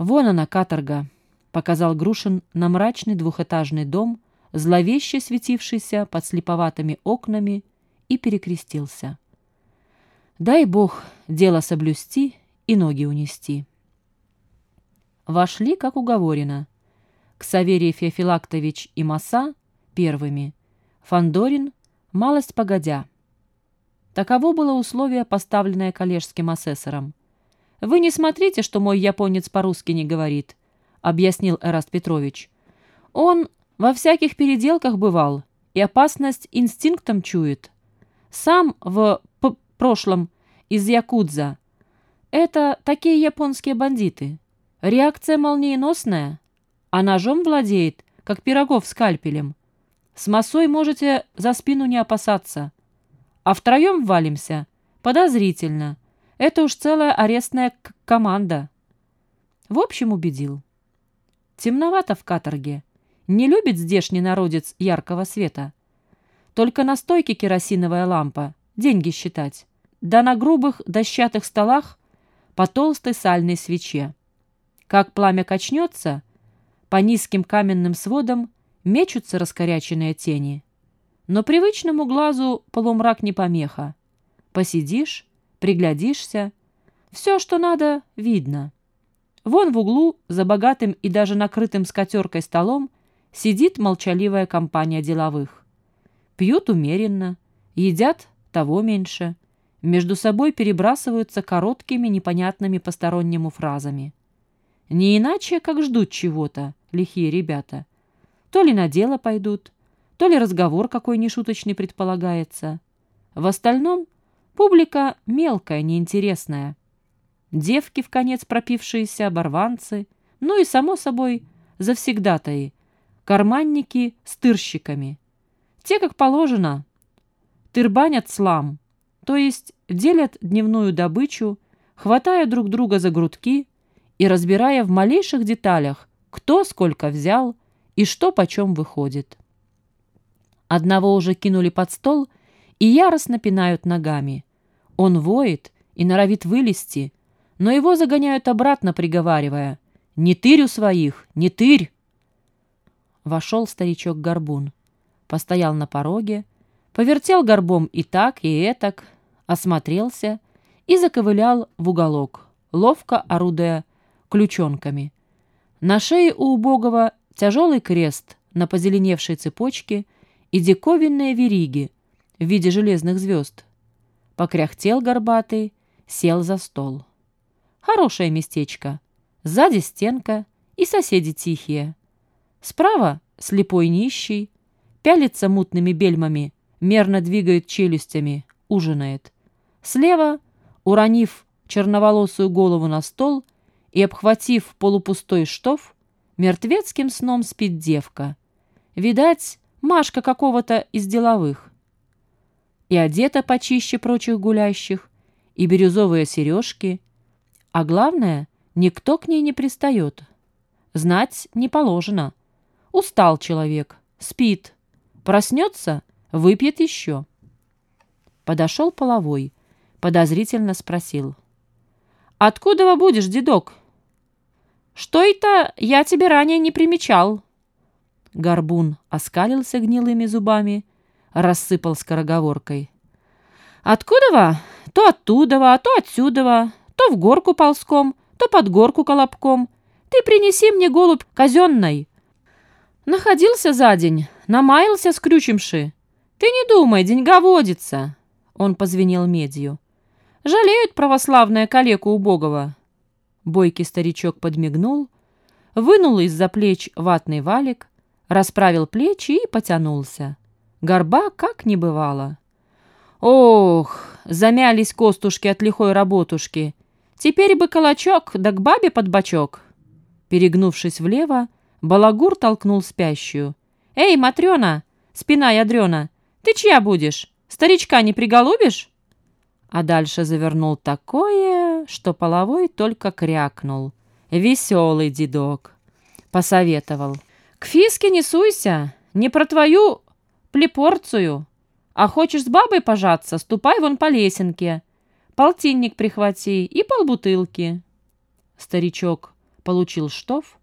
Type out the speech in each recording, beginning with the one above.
«Вон она, каторга», — показал Грушин на мрачный двухэтажный дом, зловеще светившийся под слеповатыми окнами, и перекрестился. «Дай Бог дело соблюсти и ноги унести». Вошли, как уговорено. Ксаверий Феофилактович и Маса первыми, Фандорин малость погодя. Таково было условие, поставленное коллежским асессором. «Вы не смотрите, что мой японец по-русски не говорит», — объяснил Эраст Петрович. «Он во всяких переделках бывал и опасность инстинктом чует. Сам в прошлом из Якудза. Это такие японские бандиты. Реакция молниеносная, а ножом владеет, как пирогов скальпелем. С массой можете за спину не опасаться. А втроем валимся? Подозрительно. Это уж целая арестная команда. В общем, убедил. Темновато в каторге. Не любит здешний народец яркого света. Только на стойке керосиновая лампа, деньги считать. Да на грубых дощатых столах по толстой сальной свече. Как пламя качнется, по низким каменным сводам мечутся раскоряченные тени. Но привычному глазу полумрак не помеха. Посидишь, приглядишься, все, что надо, видно. Вон в углу, за богатым и даже накрытым скатеркой столом, сидит молчаливая компания деловых. Пьют умеренно, едят того меньше, между собой перебрасываются короткими, непонятными постороннему фразами. Не иначе, как ждут чего-то, лихие ребята. То ли на дело пойдут, то ли разговор какой нешуточный предполагается. В остальном публика мелкая, неинтересная. Девки, в конец пропившиеся, оборванцы, ну и, само собой, завсегдатаи, карманники с тырщиками. Те, как положено, тырбанят слам, то есть делят дневную добычу, хватая друг друга за грудки и разбирая в малейших деталях, кто сколько взял и что почем выходит. Одного уже кинули под стол и яростно пинают ногами. Он воет и норовит вылезти, но его загоняют обратно, приговаривая «Не тырь у своих, не тырь!» Вошел старичок-горбун, постоял на пороге, повертел горбом и так, и этак, осмотрелся и заковылял в уголок, ловко орудуя ключонками. На шее у убогого тяжелый крест на позеленевшей цепочке и диковинные вериги в виде железных звезд. Покряхтел горбатый, сел за стол. Хорошее местечко. Сзади стенка и соседи тихие. Справа слепой нищий, пялится мутными бельмами, мерно двигает челюстями, ужинает. Слева, уронив черноволосую голову на стол и обхватив полупустой штоф, Мертвецким сном спит девка. Видать, Машка какого-то из деловых. И одета почище прочих гулящих, и бирюзовые сережки. А главное, никто к ней не пристает. Знать не положено. Устал человек, спит. Проснется, выпьет еще. Подошел половой, подозрительно спросил. «Откуда вы будешь, дедок?» Что это я тебе ранее не примечал?» Горбун оскалился гнилыми зубами, рассыпал скороговоркой. «Откуда вы? То оттуда, во, то отсюда, то в горку ползком, то под горку колобком. Ты принеси мне голубь казенной». Находился за день, намаялся скрючимши. «Ты не думай, деньга водится!» Он позвенел медью. «Жалеют православное калеку убогого. Бойкий старичок подмигнул, вынул из-за плеч ватный валик, расправил плечи и потянулся. Горба как не бывало. Ох, замялись костушки от лихой работушки. Теперь бы калачок, да к бабе под бочок. Перегнувшись влево, балагур толкнул спящую. «Эй, Матрена, спина ядрена, ты чья будешь? Старичка не приголубишь?» А дальше завернул такое, что половой только крякнул. Веселый дедок. Посоветовал. К фиске не суйся, не про твою плепорцию. А хочешь с бабой пожаться, ступай вон по лесенке. Полтинник прихвати и полбутылки. Старичок получил штоф,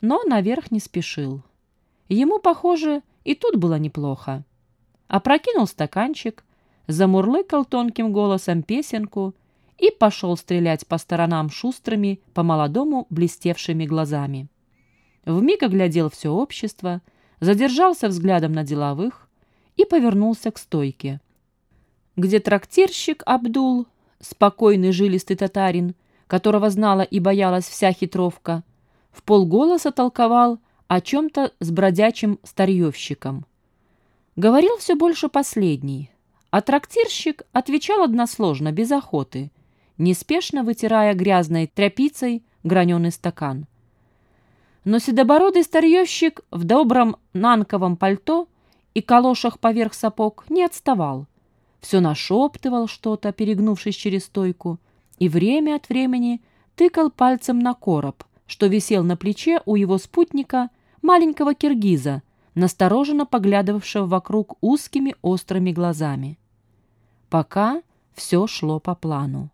но наверх не спешил. Ему, похоже, и тут было неплохо. Опрокинул стаканчик, замурлыкал тонким голосом песенку и пошел стрелять по сторонам шустрыми, по-молодому блестевшими глазами. Вмиг оглядел все общество, задержался взглядом на деловых и повернулся к стойке, где трактирщик Абдул, спокойный жилистый татарин, которого знала и боялась вся хитровка, в полголоса толковал о чем-то с бродячим старьевщиком. Говорил все больше последний, а трактирщик отвечал односложно, без охоты, неспешно вытирая грязной тряпицей граненый стакан. Но седобородый старьевщик в добром нанковом пальто и калошах поверх сапог не отставал. Все нашептывал что-то, перегнувшись через стойку, и время от времени тыкал пальцем на короб, что висел на плече у его спутника, маленького киргиза, настороженно поглядывавшего вокруг узкими острыми глазами. Пока все шло по плану.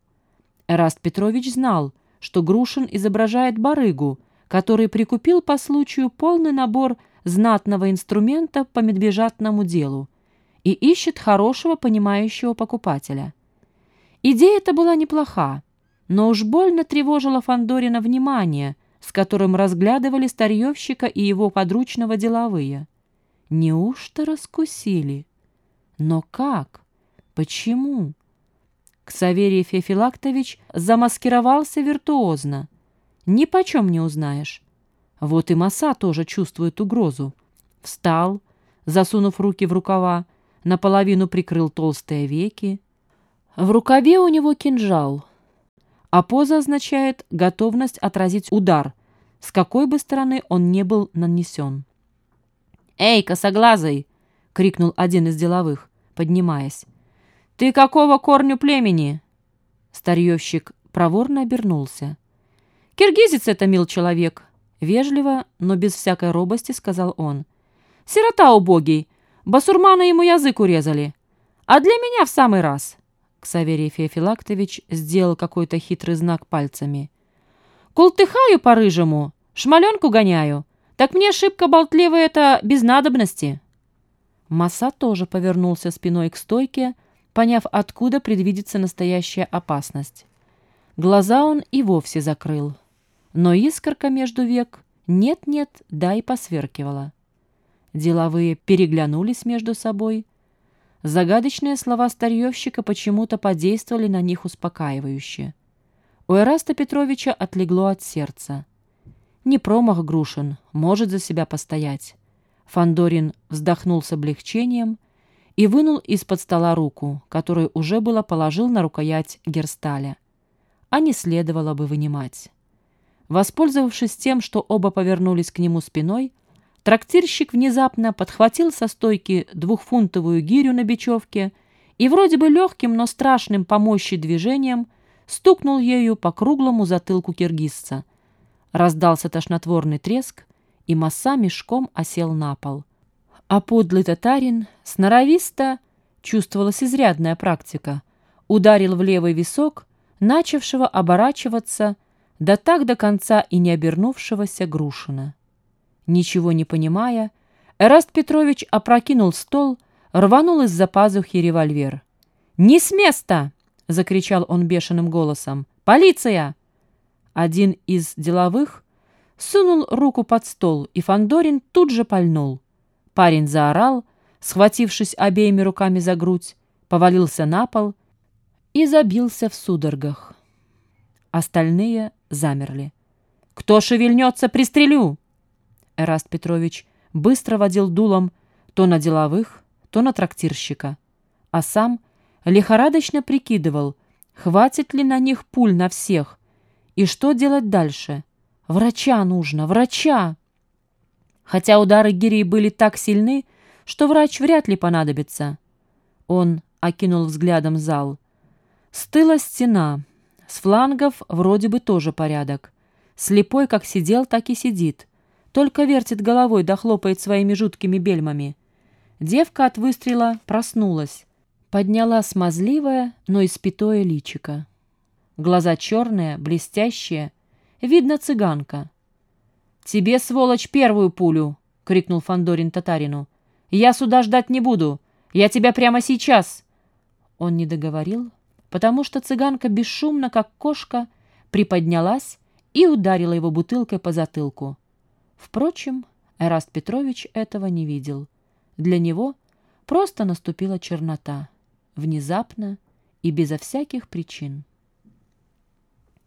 Эраст Петрович знал, что Грушин изображает барыгу, который прикупил по случаю полный набор знатного инструмента по медвежатному делу и ищет хорошего понимающего покупателя. Идея эта была неплоха, но уж больно тревожила Фандорина внимание, с которым разглядывали старьевщика и его подручного деловые. Неужто раскусили? Но как? Почему? Ксаверий Феофилактович замаскировался виртуозно. Ни почем не узнаешь. Вот и Маса тоже чувствует угрозу. Встал, засунув руки в рукава, наполовину прикрыл толстые веки. В рукаве у него кинжал, а поза означает готовность отразить удар, с какой бы стороны он не был нанесен. «Эй, косоглазый!» — крикнул один из деловых, поднимаясь. «Ты какого корню племени?» Старьевщик проворно обернулся. «Киргизец это, мил человек!» Вежливо, но без всякой робости сказал он. «Сирота убогий! Басурмана ему язык урезали! А для меня в самый раз!» Ксаверий Феофилактович сделал какой-то хитрый знак пальцами. «Култыхаю по-рыжему, шмаленку гоняю. Так мне шибко болтливо это без надобности!» Маса тоже повернулся спиной к стойке, поняв, откуда предвидится настоящая опасность. Глаза он и вовсе закрыл. Но искорка между век нет-нет, да и посверкивала. Деловые переглянулись между собой. Загадочные слова старьевщика почему-то подействовали на них успокаивающе. У Эраста Петровича отлегло от сердца. Не промах Грушин, может за себя постоять. Фандорин вздохнул с облегчением и вынул из-под стола руку, которую уже было положил на рукоять Герсталя. А не следовало бы вынимать. Воспользовавшись тем, что оба повернулись к нему спиной, трактирщик внезапно подхватил со стойки двухфунтовую гирю на бечевке и вроде бы легким, но страшным по мощи движением стукнул ею по круглому затылку киргизца. Раздался тошнотворный треск, и масса мешком осел на пол. А подлый татарин сноровисто, чувствовалась изрядная практика, ударил в левый висок, начавшего оборачиваться, да так до конца и не обернувшегося Грушина. Ничего не понимая, Эраст Петрович опрокинул стол, рванул из-за пазухи револьвер. «Не с места!» — закричал он бешеным голосом. «Полиция!» Один из деловых сунул руку под стол, и Фандорин тут же пальнул. Парень заорал, схватившись обеими руками за грудь, повалился на пол и забился в судорогах. Остальные замерли. «Кто шевельнется, пристрелю!» Эраст Петрович быстро водил дулом то на деловых, то на трактирщика, а сам лихорадочно прикидывал, хватит ли на них пуль на всех, и что делать дальше. Врача нужно, врача! Хотя удары гири были так сильны, что врач вряд ли понадобится. Он окинул взглядом зал. Стыла стена, с флангов вроде бы тоже порядок. Слепой как сидел, так и сидит. Только вертит головой да хлопает своими жуткими бельмами. Девка от выстрела проснулась. Подняла смазливое, но испятое личико. Глаза черные, блестящие, Видно, цыганка. «Тебе, сволочь, первую пулю!» — крикнул Фандорин татарину. «Я сюда ждать не буду! Я тебя прямо сейчас!» Он не договорил, потому что цыганка бесшумно, как кошка, приподнялась и ударила его бутылкой по затылку. Впрочем, Эраст Петрович этого не видел. Для него просто наступила чернота, внезапно и безо всяких причин.